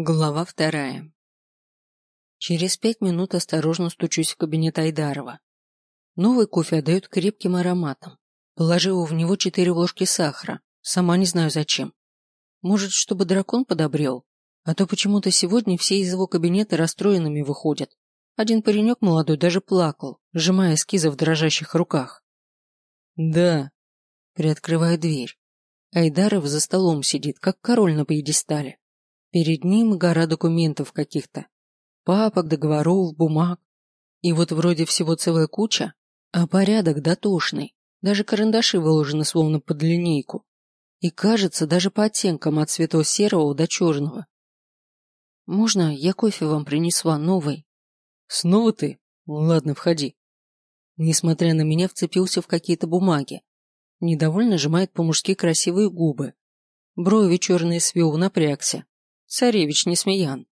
Глава вторая. Через пять минут осторожно стучусь в кабинет Айдарова. Новый кофе отдает крепким ароматом. Положила в него четыре ложки сахара. Сама не знаю зачем. Может, чтобы дракон подобрел? А то почему-то сегодня все из его кабинета расстроенными выходят. Один паренек молодой даже плакал, сжимая эскизы в дрожащих руках. «Да». Приоткрываю дверь. Айдаров за столом сидит, как король на пьедестале. Перед ним гора документов каких-то. Папок, договоров, бумаг. И вот вроде всего целая куча, а порядок дотошный. Даже карандаши выложены словно под линейку. И кажется, даже по оттенкам от светло-серого до черного. «Можно я кофе вам принесла, новый?» «Снова ты? Ладно, входи». Несмотря на меня, вцепился в какие-то бумаги. Недовольно сжимает по-мужски красивые губы. Брови черные свел, напрягся. Царевич не смеян.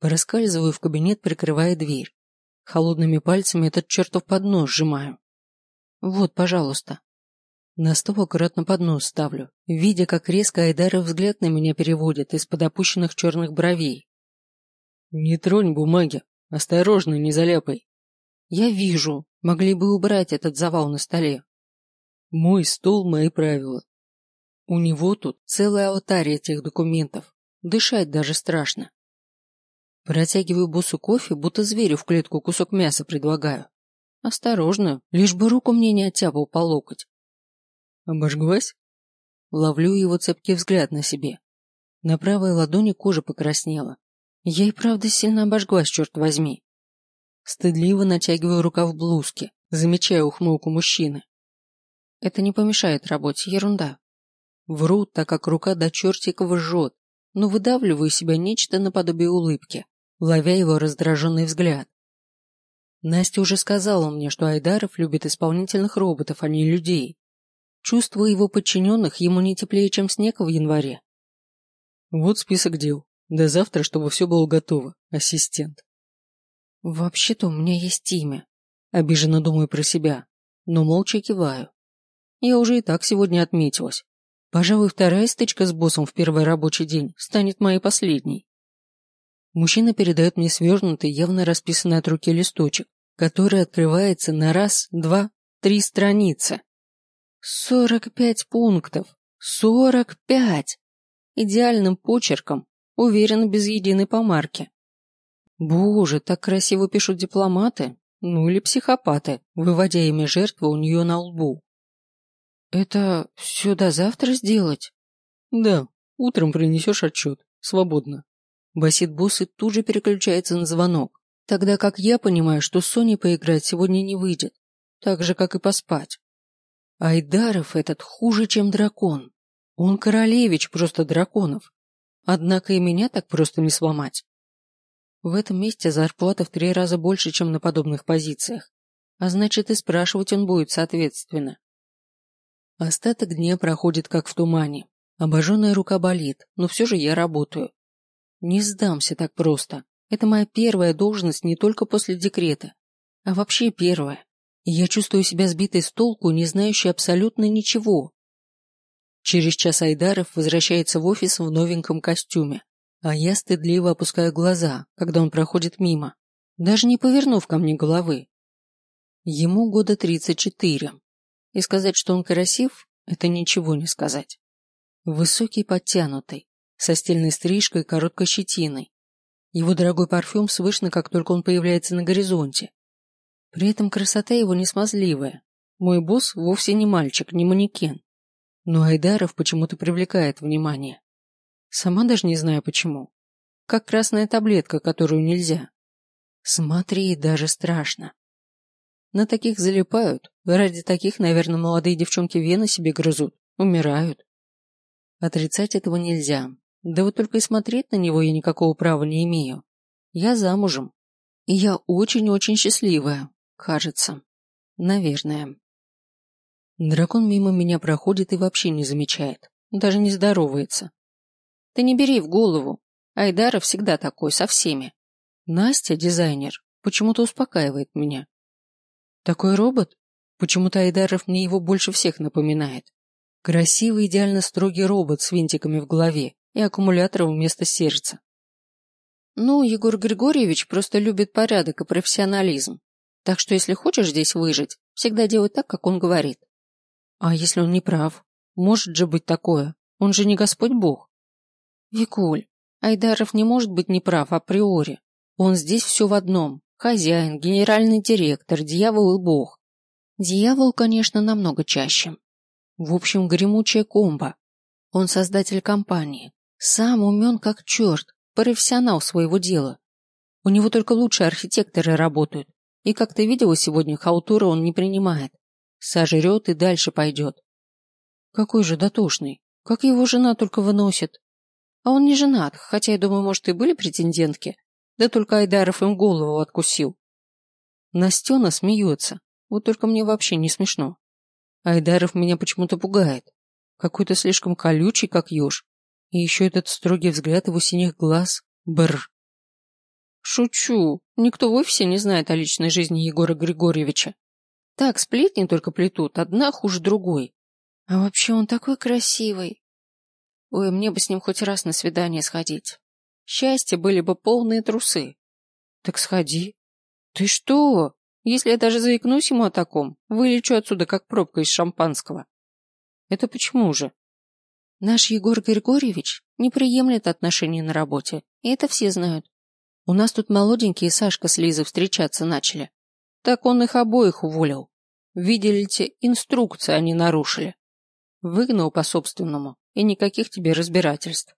Пораскальзываю в кабинет, прикрывая дверь. Холодными пальцами этот чертов поднос сжимаю. Вот, пожалуйста. На стол аккуратно поднос ставлю, видя, как резко Айдаров взгляд на меня переводит из-под опущенных черных бровей. Не тронь бумаги. Осторожно, не заляпай. Я вижу. Могли бы убрать этот завал на столе. Мой стол, мои правила. У него тут целая алтарь этих документов. Дышать даже страшно. Протягиваю боссу кофе, будто зверю в клетку кусок мяса предлагаю. Осторожно, лишь бы руку мне не оттяпал по локоть. Обожглась? Ловлю его цепкий взгляд на себе. На правой ладони кожа покраснела. Я и правда сильно обожглась, черт возьми. Стыдливо натягиваю рукав блузки, замечая ухмылку мужчины. Это не помешает работе, ерунда. Вру, так как рука до чертиков жжет, но выдавливаю из себя нечто наподобие улыбки, ловя его раздраженный взгляд. Настя уже сказала мне, что Айдаров любит исполнительных роботов, а не людей. Чувства его подчиненных ему не теплее, чем снег в январе. Вот список дел. До завтра, чтобы все было готово, ассистент. Вообще-то у меня есть имя. Обиженно думаю про себя, но молча киваю. Я уже и так сегодня отметилась. Пожалуй, вторая стычка с боссом в первый рабочий день станет моей последней. Мужчина передает мне свернутый, явно расписанный от руки листочек, который открывается на раз, два, три страницы. Сорок пять пунктов. Сорок пять! Идеальным почерком, уверенно без единой помарки. Боже, так красиво пишут дипломаты, ну или психопаты, выводя имя жертвы у нее на лбу. «Это все до завтра сделать?» «Да, утром принесешь отчет. Свободно». Басит босс и тут же переключается на звонок, тогда как я понимаю, что с Соней поиграть сегодня не выйдет, так же, как и поспать. Айдаров этот хуже, чем дракон. Он королевич просто драконов. Однако и меня так просто не сломать. В этом месте зарплата в три раза больше, чем на подобных позициях. А значит, и спрашивать он будет соответственно. Остаток дня проходит как в тумане. Обожженная рука болит, но все же я работаю. Не сдамся так просто. Это моя первая должность не только после декрета, а вообще первая. Я чувствую себя сбитой с толку, не знающей абсолютно ничего. Через час Айдаров возвращается в офис в новеньком костюме, а я стыдливо опускаю глаза, когда он проходит мимо, даже не повернув ко мне головы. Ему года тридцать четыре, и сказать, что он красив, это ничего не сказать. Высокий подтянутый, со стильной стрижкой и короткой щетиной. Его дорогой парфюм слышно, как только он появляется на горизонте. При этом красота его не смазливая. Мой босс вовсе не мальчик, не манекен. Но Айдаров почему-то привлекает внимание. Сама даже не знаю почему. Как красная таблетка, которую нельзя. Смотри, даже страшно. На таких залипают. Ради таких, наверное, молодые девчонки вены себе грызут. Умирают. Отрицать этого нельзя. Да вот только и смотреть на него я никакого права не имею. Я замужем. И я очень-очень счастливая, кажется. Наверное. Дракон мимо меня проходит и вообще не замечает. Даже не здоровается. Ты не бери в голову. Айдара всегда такой, со всеми. Настя, дизайнер, почему-то успокаивает меня. Такой робот? Почему-то Айдаров мне его больше всех напоминает. Красивый, идеально строгий робот с винтиками в голове и аккумулятором вместо сердца. Ну, Егор Григорьевич просто любит порядок и профессионализм. Так что если хочешь здесь выжить, всегда делай так, как он говорит. А если он не прав? Может же быть такое. Он же не Господь Бог. Викуль, Айдаров не может быть неправ априори. Он здесь все в одном. Хозяин, генеральный директор, дьявол и бог. Дьявол, конечно, намного чаще. В общем, гремучая комба. Он создатель компании. Сам умен как черт, профессионал своего дела. У него только лучшие архитекторы работают. И, как ты видела сегодня, халтуры он не принимает. Сожрет и дальше пойдет. Какой же дотошный. Как его жена только выносит. А он не женат, хотя, я думаю, может, и были претендентки. Да только Айдаров им голову откусил. Настена смеется. Вот только мне вообще не смешно. Айдаров меня почему-то пугает. Какой-то слишком колючий, как еж. И еще этот строгий взгляд его синих глаз. Бррр. Шучу. Никто в офисе не знает о личной жизни Егора Григорьевича. Так, сплетни только плетут, одна хуже другой. А вообще он такой красивый. Ой, мне бы с ним хоть раз на свидание сходить. Счастье были бы полные трусы. Так сходи. Ты что? Если я даже заикнусь ему о таком, вылечу отсюда как пробка из шампанского. Это почему же? Наш Егор Григорьевич не приемлет отношений на работе, и это все знают. У нас тут молоденькие Сашка с Лизой встречаться начали. Так он их обоих уволил. Видели те, инструкции они нарушили. Выгнал по-собственному, и никаких тебе разбирательств.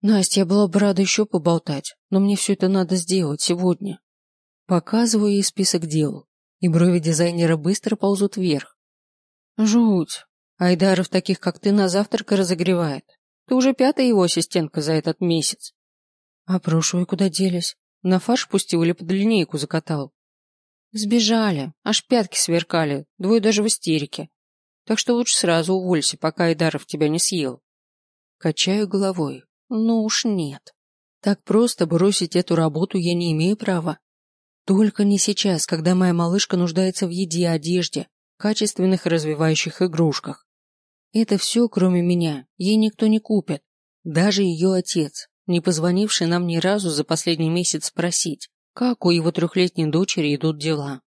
Настя, я была бы рада еще поболтать, но мне все это надо сделать сегодня. Показываю ей список дел, и брови дизайнера быстро ползут вверх. Жуть. Айдаров таких, как ты, на завтрак разогревает. Ты уже пятая его ассистентка за этот месяц. А прошлые куда делись? На фарш пустил или под линейку закатал? Сбежали, аж пятки сверкали, двое даже в истерике. Так что лучше сразу уволься, пока Айдаров тебя не съел. Качаю головой. Ну уж нет. Так просто бросить эту работу я не имею права. Только не сейчас, когда моя малышка нуждается в еде, одежде, качественных развивающих игрушках. Это все, кроме меня, ей никто не купит. Даже ее отец, не позвонивший нам ни разу за последний месяц спросить, как у его трехлетней дочери идут дела.